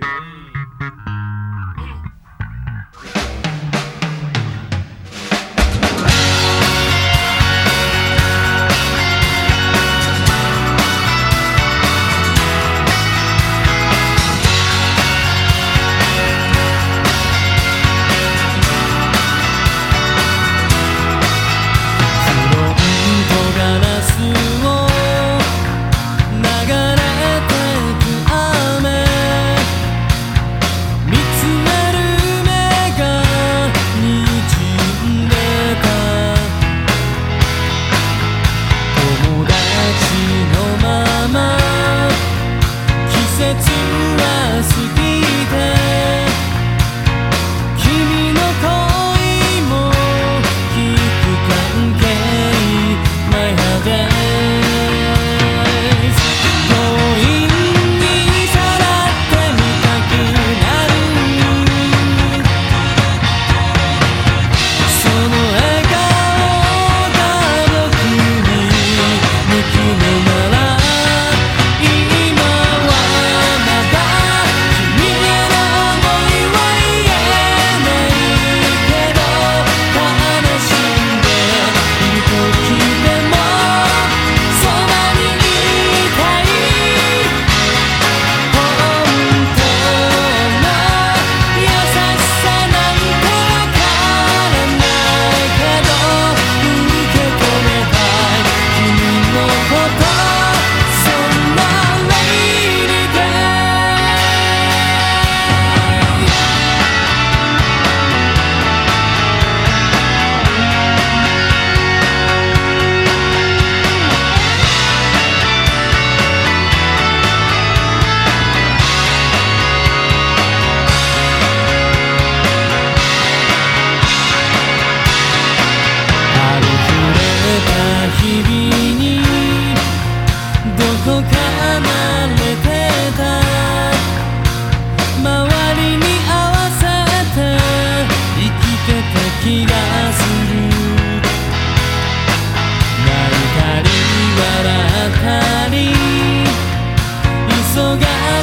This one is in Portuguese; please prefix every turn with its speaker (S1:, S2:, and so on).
S1: し to